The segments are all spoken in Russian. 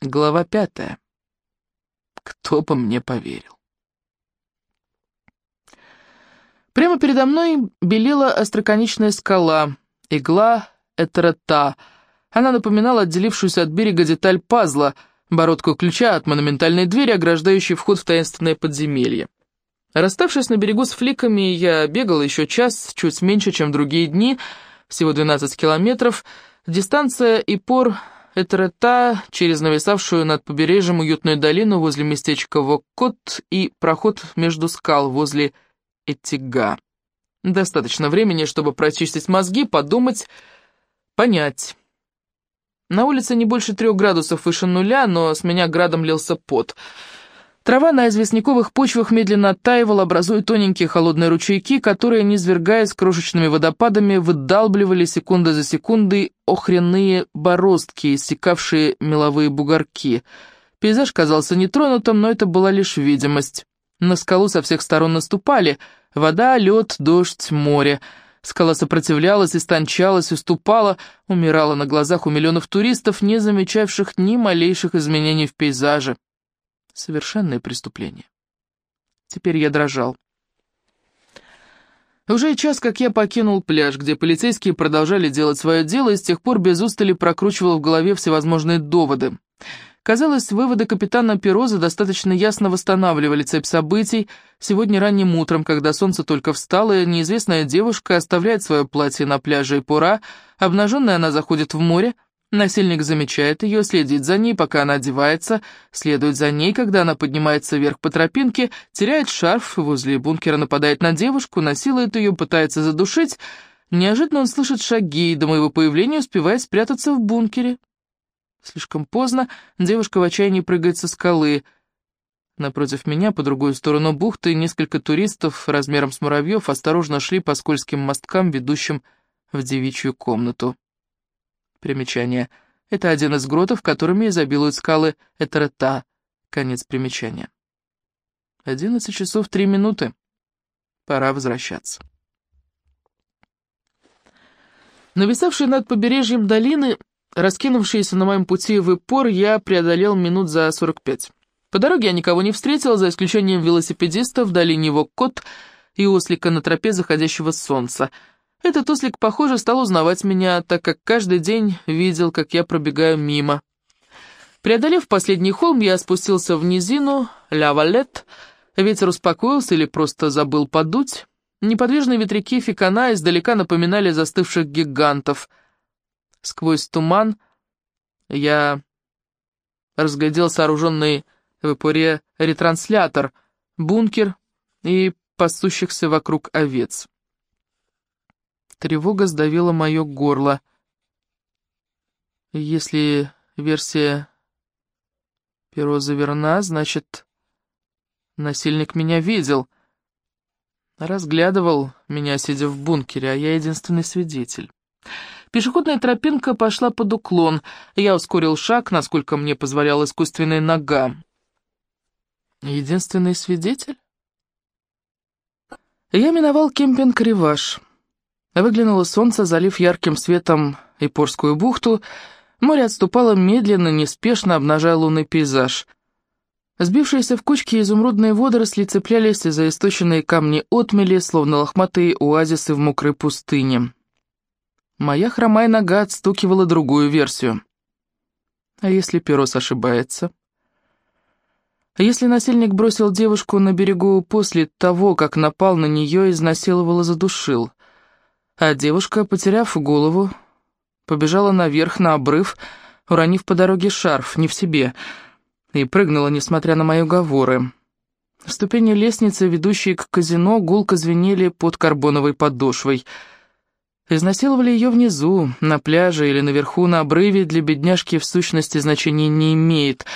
Глава пятая. Кто бы мне поверил. Прямо передо мной белела остроконечная скала, игла Этерета. Она напоминала отделившуюся от берега деталь пазла, бородку ключа от монументальной двери, ограждающей вход в таинственное подземелье. Расставшись на берегу с фликами, я бегал еще час, чуть меньше, чем другие дни, всего 12 километров. Дистанция и пор Этерета через нависавшую над побережьем уютную долину возле местечка Воккот и проход между скал возле Этига. Достаточно времени, чтобы прочистить мозги, подумать, понять. На улице не больше трех градусов выше нуля, но с меня градом лился пот — Трава на известняковых почвах медленно оттаивала, образуя тоненькие холодные ручейки, которые, низвергаясь крошечными водопадами, выдалбливали секунда за секундой охренные бороздки, иссекавшие меловые бугорки. Пейзаж казался нетронутым, но это была лишь видимость. На скалу со всех сторон наступали. Вода, лед, дождь, море. Скала сопротивлялась, истончалась, уступала, умирала на глазах у миллионов туристов, не замечавших ни малейших изменений в пейзаже. Совершенное преступление. Теперь я дрожал. Уже час, как я покинул пляж, где полицейские продолжали делать свое дело, и с тех пор без устали прокручивал в голове всевозможные доводы. Казалось, выводы капитана Пероза достаточно ясно восстанавливали цепь событий. Сегодня ранним утром, когда солнце только встало, неизвестная девушка оставляет свое платье на пляже Ипура, обнаженная она заходит в море, Насильник замечает ее, следит за ней, пока она одевается, следует за ней, когда она поднимается вверх по тропинке, теряет шарф, возле бункера нападает на девушку, насилует ее, пытается задушить. Неожиданно он слышит шаги и до моего появления успевает спрятаться в бункере. Слишком поздно, девушка в отчаянии прыгает со скалы. Напротив меня, по другую сторону бухты, несколько туристов размером с муравьев осторожно шли по скользким мосткам, ведущим в девичью комнату. Примечание. Это один из гротов, которыми изобилуют скалы Этерета. Конец примечания. Одиннадцать часов три минуты. Пора возвращаться. Нависавший над побережьем долины, раскинувшиеся на моем пути в Ипор, я преодолел минут за сорок пять. По дороге я никого не встретил, за исключением велосипедиста в долине Воккот и ослика на тропе заходящего солнца — этот ослик, похоже, стал узнавать меня, так как каждый день видел, как я пробегаю мимо. Преодолев последний холм, я спустился в низину, ля. Ветер успокоился или просто забыл подуть. Неподвижные ветряки фикана издалека напоминали застывших гигантов. Сквозь туман я разглядел сооруженный в Ипуре ретранслятор, бункер и пасущихся вокруг овец. Тревога сдавила мое горло. Если версия Пероза верна, значит, насильник меня видел. Разглядывал меня, сидя в бункере, а я единственный свидетель. Пешеходная тропинка пошла под уклон. Я ускорил шаг, насколько мне позволяла искусственная нога. Единственный свидетель? Я миновал кемпинг «Реваш». Выглянуло солнце, залив ярким светом Ипорскую бухту. Море отступало медленно, неспешно, обнажая лунный пейзаж. Сбившиеся в кучки изумрудные водоросли цеплялись за источенные камни отмели, словно лохматые оазисы в мокрой пустыне. Моя хромая нога отстукивала другую версию. А если Перос ошибается? А если насильник бросил девушку на берегу после того, как напал на нее, изнасиловал и задушил? А девушка, потеряв голову, побежала наверх на обрыв, уронив по дороге шарф, не в себе, и прыгнула, несмотря на мои уговоры. Ступени лестницы, ведущие к казино, гулко звенели под карбоновой подошвой. Изнасиловали ее внизу, на пляже или наверху, на обрыве, для бедняжки в сущности значения не имеет.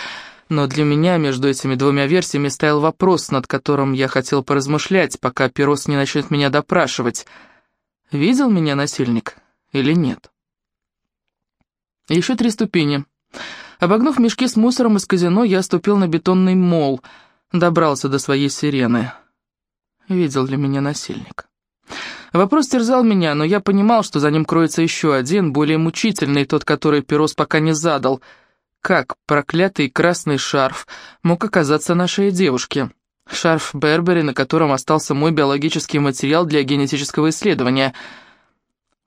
Но для меня между этими двумя версиями стоял вопрос, над которым я хотел поразмышлять, пока Перос не начнет меня допрашивать — Видел меня насильник или нет? Еще три ступени. Обогнув мешки с мусором из казино, я ступил на бетонный мол, добрался до своей сирены. Видел ли меня насильник? Вопрос терзал меня, но я понимал, что за ним кроется еще один, более мучительный, тот, который Перос пока не задал. как проклятый красный шарф мог оказаться на шее девушки? Шарф Бербери, на котором остался мой биологический материал для генетического исследования.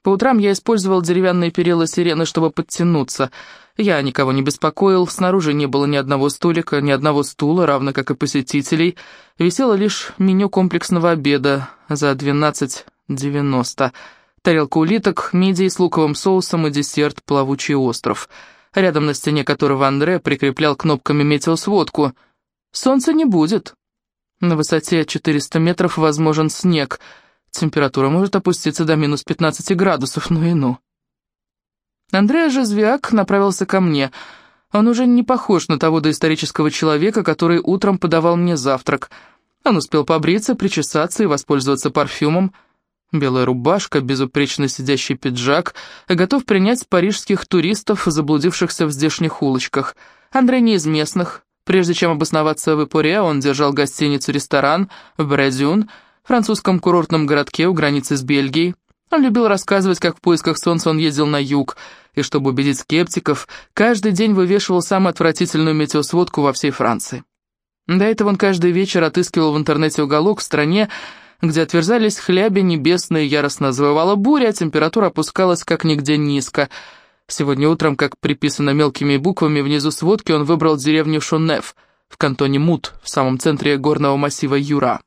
По утрам я использовал деревянные перила сирены, чтобы подтянуться. Я никого не беспокоил, снаружи не было ни одного столика, ни одного стула, равно как и посетителей. Висело лишь меню комплексного обеда за 12,90. Тарелка улиток, мидии с луковым соусом и десерт «Плавучий остров», рядом на стене которого Андре прикреплял кнопками метеосводку. «Солнца не будет». На высоте 400 метров возможен снег. Температура может опуститься до минус 15 градусов, ну и ну. Андреа Жизвиак направился ко мне. Он уже не похож на того доисторического человека, который утром подавал мне завтрак. Он успел побриться, причесаться и воспользоваться парфюмом. Белая рубашка, безупречно сидящий пиджак, готов принять парижских туристов, заблудившихся в здешних улочках. Андрей не из местных, Прежде чем обосноваться в Ипуре, он держал гостиницу-ресторан в Бразюн, французском курортном городке у границы с Бельгией. Он любил рассказывать, как в поисках солнца он ездил на юг, и чтобы убедить скептиков, каждый день вывешивал самую отвратительную метеосводку во всей Франции. До этого он каждый вечер отыскивал в интернете уголок в стране, где отверзались хляби небесные, яростно завывала буря, а температура опускалась как нигде низко — Сегодня утром, как приписано мелкими буквами внизу сводки, он выбрал деревню Шоннеф в кантоне Мут, в самом центре горного массива Юра.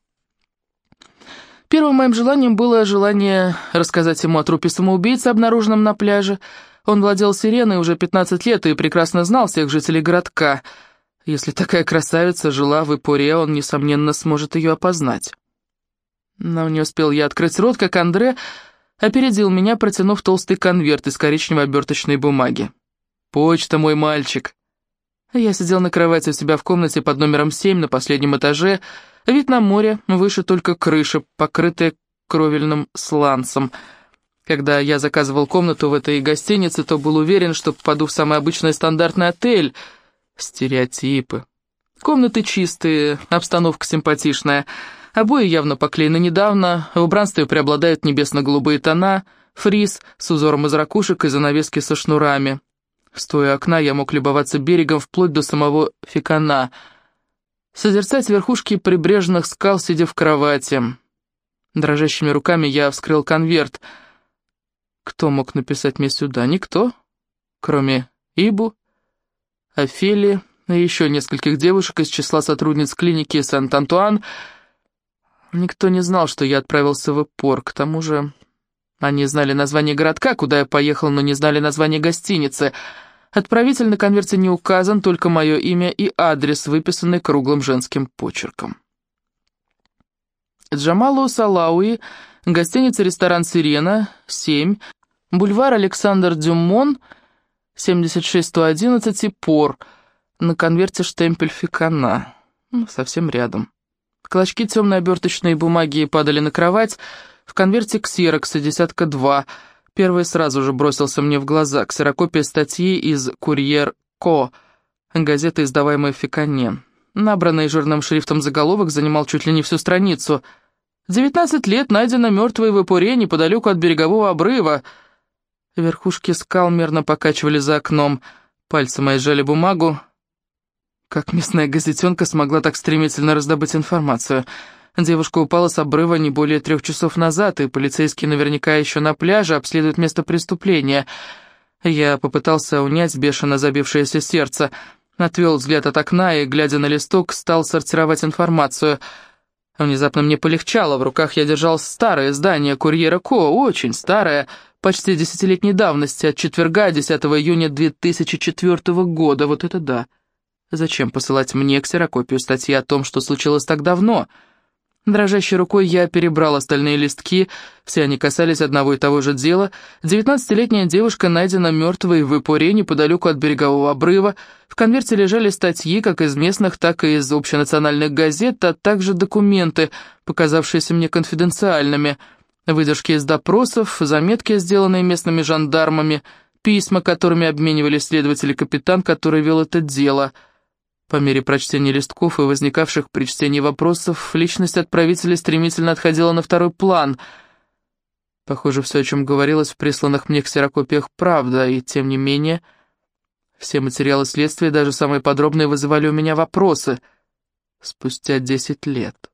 Первым моим желанием было желание рассказать ему о трупе самоубийцы, обнаруженном на пляже. Он владел сиреной уже 15 лет и прекрасно знал всех жителей городка. Если такая красавица жила в Ипуре, он, несомненно, сможет ее опознать. Но не успел я открыть рот, как Андре опередил меня, протянув толстый конверт из коричневой оберточной бумаги. «Почта, мой мальчик!» Я сидел на кровати у себя в комнате под номером 7 на последнем этаже. Вид на море, выше только крыша, покрытая кровельным сланцем. Когда я заказывал комнату в этой гостинице, то был уверен, что попаду в самый обычный стандартный отель. Стереотипы. Комнаты чистые, обстановка симпатичная — Обои явно поклеены недавно, в убранстве преобладают небесно-голубые тона, фриз с узором из ракушек и занавески со шнурами. Стоя у окна, я мог любоваться берегом вплоть до самого Фикана, созерцать верхушки прибрежных скал, сидя в кровати. Дрожащими руками я вскрыл конверт. Кто мог написать мне сюда? Никто, кроме Ибу, Офелии и еще нескольких девушек из числа сотрудниц клиники Сент-Антуан — Никто не знал, что я отправился в Эпор, к тому же... Они знали название городка, куда я поехал, но не знали название гостиницы. Отправитель на конверте не указан, только мое имя и адрес, выписанный круглым женским почерком. Джамалу Салауи, гостиница-ресторан «Сирена», 7, бульвар Александр Дюмон, 76111 и Пор, на конверте штемпель Фикана, ну, совсем рядом. Клочки темной оберточной бумаги падали на кровать, в конверте ксерокса, десятка два. Первый сразу же бросился мне в глаза, ксерокопия статьи из «Курьер Ко», газеты, издаваемой в Фикане. Набранный жирным шрифтом заголовок занимал чуть ли не всю страницу. «Девятнадцать лет найдено мертвой в Ипуре неподалеку от берегового обрыва». Верхушки скал мерно покачивали за окном. Пальцы мои сжали бумагу, как местная газетенка смогла так стремительно раздобыть информацию? Девушка упала с обрыва не более трех часов назад, и полицейские наверняка еще на пляже обследуют место преступления. Я попытался унять бешено забившееся сердце, отвел взгляд от окна и, глядя на листок, стал сортировать информацию. Внезапно мне полегчало, в руках я держал старое издание «Курьера Ко», очень старое, почти десятилетней давности, от четверга 10 июня 2004 года, вот это да. Зачем посылать мне ксерокопию статьи о том, что случилось так давно? Дрожащей рукой я перебрал остальные листки, все они касались одного и того же дела. Девятнадцатилетняя девушка найдена мертвой в Ипуре неподалеку от берегового обрыва. В конверте лежали статьи как из местных, так и из общенациональных газет, а также документы, показавшиеся мне конфиденциальными. Выдержки из допросов, заметки, сделанные местными жандармами, письма, которыми обменивались следователь и капитан, который вел это дело — по мере прочтения листков и возникавших при чтении вопросов, личность отправителя стремительно отходила на второй план. Похоже, все, о чем говорилось в присланных мне ксерокопиях, правда, и тем не менее... Все материалы следствия, даже самые подробные, вызывали у меня вопросы. Спустя десять лет.